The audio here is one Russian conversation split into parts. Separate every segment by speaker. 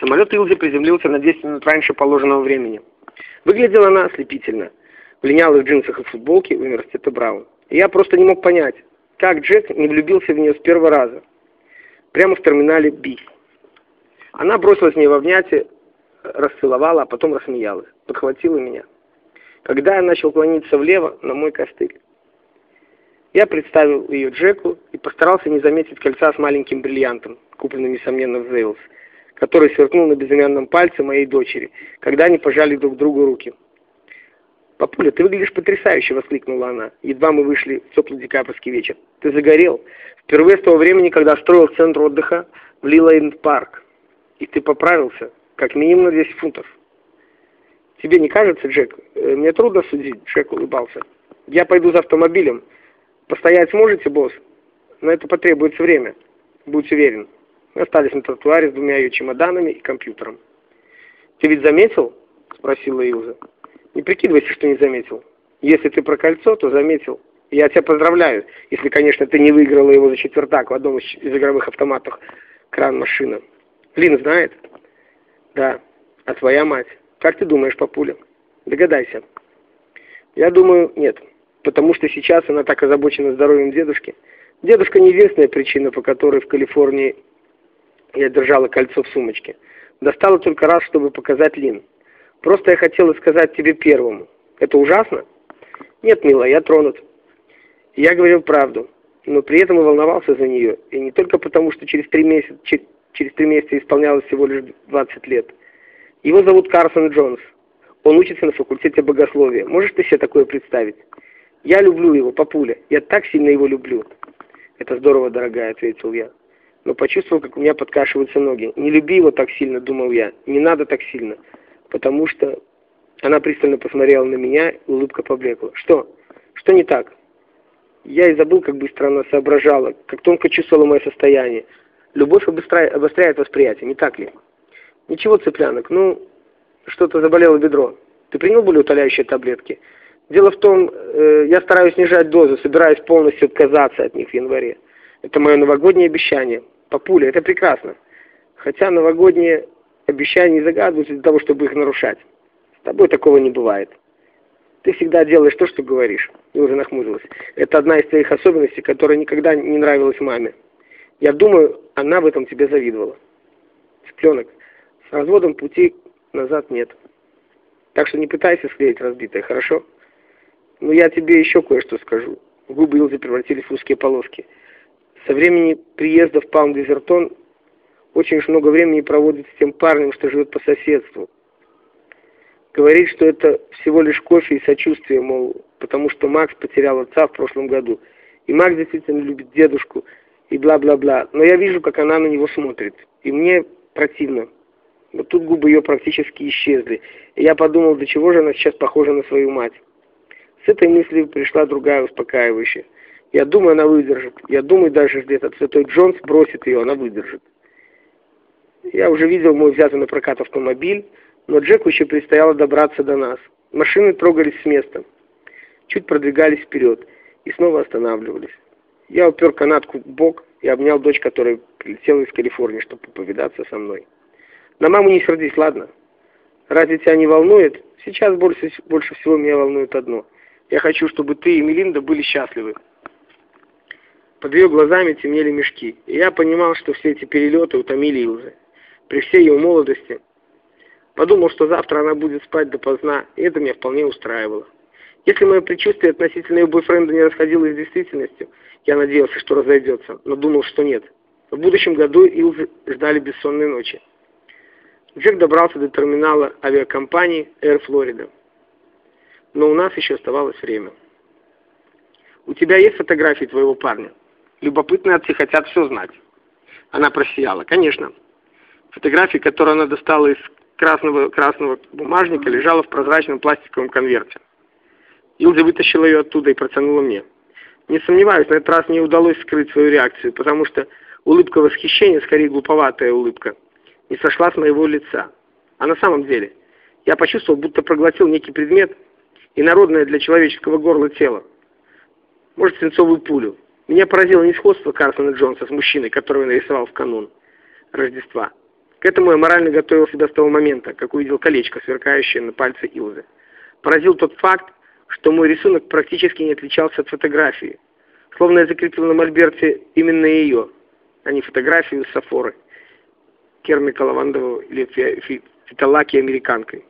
Speaker 1: Самолет Илзи приземлился на 10 минут раньше положенного времени. Выглядела она ослепительно. В линялых джинсах и футболке университета Браун. И я просто не мог понять, как Джек не влюбился в нее с первого раза. Прямо в терминале Би. Она бросилась мне в объятия, расцеловала, а потом рассмеялась. Подхватила меня. Когда я начал клониться влево на мой костыль. Я представил ее Джеку и постарался не заметить кольца с маленьким бриллиантом, купленным, несомненно, в Зейлс который сверкнул на безымянном пальце моей дочери, когда они пожали друг другу руки. «Папуля, ты выглядишь потрясающе!» — воскликнула она. Едва мы вышли в теплый декабрьский вечер. «Ты загорел. Впервые с того времени, когда строил центр отдыха в Лилайнд-парк. И ты поправился, как минимум на 10 фунтов». «Тебе не кажется, Джек? Э, мне трудно судить», — Джек улыбался. «Я пойду за автомобилем. Постоять сможете, босс? На это потребуется время. Будь уверен». Мы остались на тротуаре с двумя ее чемоданами и компьютером. «Ты ведь заметил?» — спросила Илза. «Не прикидывайся, что не заметил. Если ты про кольцо, то заметил. Я тебя поздравляю, если, конечно, ты не выиграла его за четвертак в одном из, игровых автоматов кран-машина. Лин знает?» «Да. А твоя мать? Как ты думаешь, папуля? Догадайся». «Я думаю, нет. Потому что сейчас она так озабочена здоровьем дедушки. Дедушка не единственная причина, по которой в Калифорнии я держала кольцо в сумочке. Достала только раз, чтобы показать Лин. Просто я хотела сказать тебе первому. Это ужасно? Нет, милая, я тронут. Я говорил правду, но при этом и волновался за нее. И не только потому, что через три месяца, через три месяца исполнялось всего лишь 20 лет. Его зовут Карсон Джонс. Он учится на факультете богословия. Можешь ты себе такое представить? Я люблю его, папуля. Я так сильно его люблю. Это здорово, дорогая, ответил я но почувствовал, как у меня подкашиваются ноги. Не люби его так сильно, думал я. Не надо так сильно. Потому что она пристально посмотрела на меня, улыбка поблекла. Что? Что не так? Я и забыл, как быстро она соображала, как тонко чувствовала мое состояние. Любовь обостряет, восприятие, не так ли? Ничего, цыплянок, ну, что-то заболело бедро. Ты принял болеутоляющие таблетки? Дело в том, э, я стараюсь снижать дозу, собираюсь полностью отказаться от них в январе. Это мое новогоднее обещание. Папуля, это прекрасно. Хотя новогодние обещания не загадываются для того, чтобы их нарушать. С тобой такого не бывает. Ты всегда делаешь то, что говоришь. И уже нахмурилась. Это одна из твоих особенностей, которая никогда не нравилась маме. Я думаю, она в этом тебе завидовала. Цыпленок, с разводом пути назад нет. Так что не пытайся склеить разбитое, хорошо? Но я тебе еще кое-что скажу. Губы Илзы превратились в узкие полоски. Со времени приезда в Палм-Дезертон очень уж много времени проводит с тем парнем, что живет по соседству. Говорит, что это всего лишь кофе и сочувствие, мол, потому что Макс потерял отца в прошлом году. И Макс действительно любит дедушку, и бла-бла-бла. Но я вижу, как она на него смотрит, и мне противно. Вот тут губы ее практически исчезли. И я подумал, до чего же она сейчас похожа на свою мать. С этой мыслью пришла другая успокаивающая. Я думаю, она выдержит. Я думаю, даже этот святой Джонс бросит ее, она выдержит. Я уже видел мой взятый на прокат автомобиль, но Джеку еще предстояло добраться до нас. Машины трогались с места, чуть продвигались вперед и снова останавливались. Я упер канатку в бок и обнял дочь, которая прилетела из Калифорнии, чтобы повидаться со мной. На маму не сердись, ладно? Разве тебя не волнует? Сейчас больше, больше всего меня волнует одно. Я хочу, чтобы ты и Мелинда были счастливы. Под ее глазами темнели мешки, и я понимал, что все эти перелеты утомили Илзы. При всей ее молодости. Подумал, что завтра она будет спать допоздна, и это меня вполне устраивало. Если мое предчувствие относительно ее бойфренда не расходилось с действительностью, я надеялся, что разойдется, но думал, что нет. В будущем году Илзы ждали бессонные ночи. Джек добрался до терминала авиакомпании Air Florida. Но у нас еще оставалось время. «У тебя есть фотографии твоего парня?» Любопытные отцы хотят все знать. Она просияла. Конечно. Фотография, которую она достала из красного, красного бумажника, лежала в прозрачном пластиковом конверте. Илза вытащила ее оттуда и протянула мне. Не сомневаюсь, на этот раз мне удалось скрыть свою реакцию, потому что улыбка восхищения, скорее глуповатая улыбка, не сошла с моего лица. А на самом деле, я почувствовал, будто проглотил некий предмет, инородное для человеческого горла тело. Может, свинцовую пулю. Меня поразило не сходство Карсона Джонса с мужчиной, которого я нарисовал в канун Рождества. К этому я морально готовил себя с того момента, как увидел колечко, сверкающее на пальце Илзы. Поразил тот факт, что мой рисунок практически не отличался от фотографии. Словно я закрепил на мольберте именно ее, а не фотографию Сафоры, Керми Калавандового или Фиталаки американкой.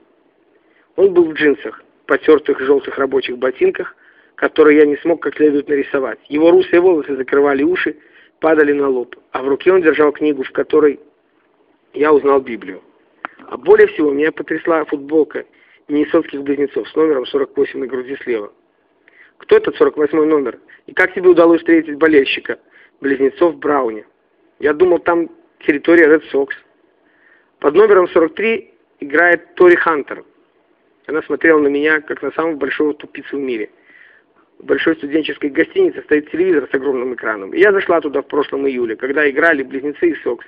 Speaker 1: Он был в джинсах, потертых желтых рабочих ботинках, которые я не смог как следует нарисовать. Его русые волосы закрывали уши, падали на лоб, а в руке он держал книгу, в которой я узнал Библию. А более всего меня потрясла футболка Миннесотских близнецов с номером 48 на груди слева. Кто этот 48 номер? И как тебе удалось встретить болельщика близнецов Брауни? Я думал, там территория Red Sox. Под номером 43 играет Тори Хантер. Она смотрела на меня, как на самого большого тупицу в мире. Большой студенческой гостинице стоит телевизор с огромным экраном. И я зашла туда в прошлом июле, когда играли близнецы и Сокс.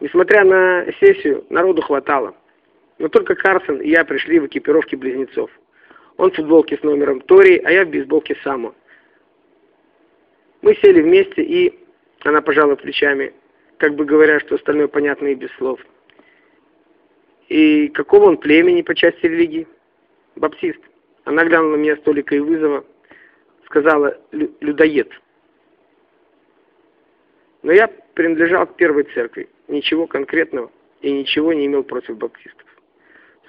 Speaker 1: Несмотря на сессию, народу хватало. Но только Карсон и я пришли в экипировке близнецов. Он в футболке с номером Тори, а я в бейсболке Само. Мы сели вместе, и она пожала плечами, как бы говоря, что остальное понятно и без слов. И какого он племени по части религии? Баптист. Она глянула на меня с толикой вызова, сказала «людоед». Но я принадлежал к первой церкви, ничего конкретного и ничего не имел против баптистов.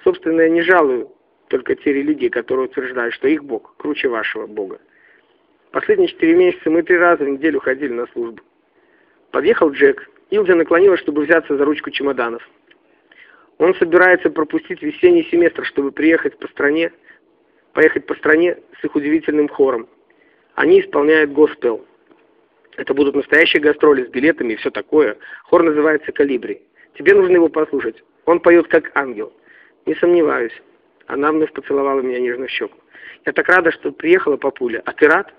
Speaker 1: Собственно, я не жалую только те религии, которые утверждают, что их Бог круче вашего Бога. Последние четыре месяца мы три раза в неделю ходили на службу. Подъехал Джек. Илза наклонилась, чтобы взяться за ручку чемоданов. Он собирается пропустить весенний семестр, чтобы приехать по стране, поехать по стране с их удивительным хором. Они исполняют госпел. Это будут настоящие гастроли с билетами и все такое. Хор называется «Калибри». Тебе нужно его послушать. Он поет как ангел. Не сомневаюсь. Она вновь поцеловала меня нежно в щеку. Я так рада, что приехала папуля. А ты рад?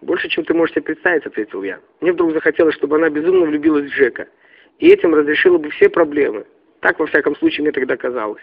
Speaker 1: Больше, чем ты можешь себе представить, ответил я. Мне вдруг захотелось, чтобы она безумно влюбилась в Джека. И этим разрешила бы все проблемы. Так, во всяком случае, мне тогда казалось.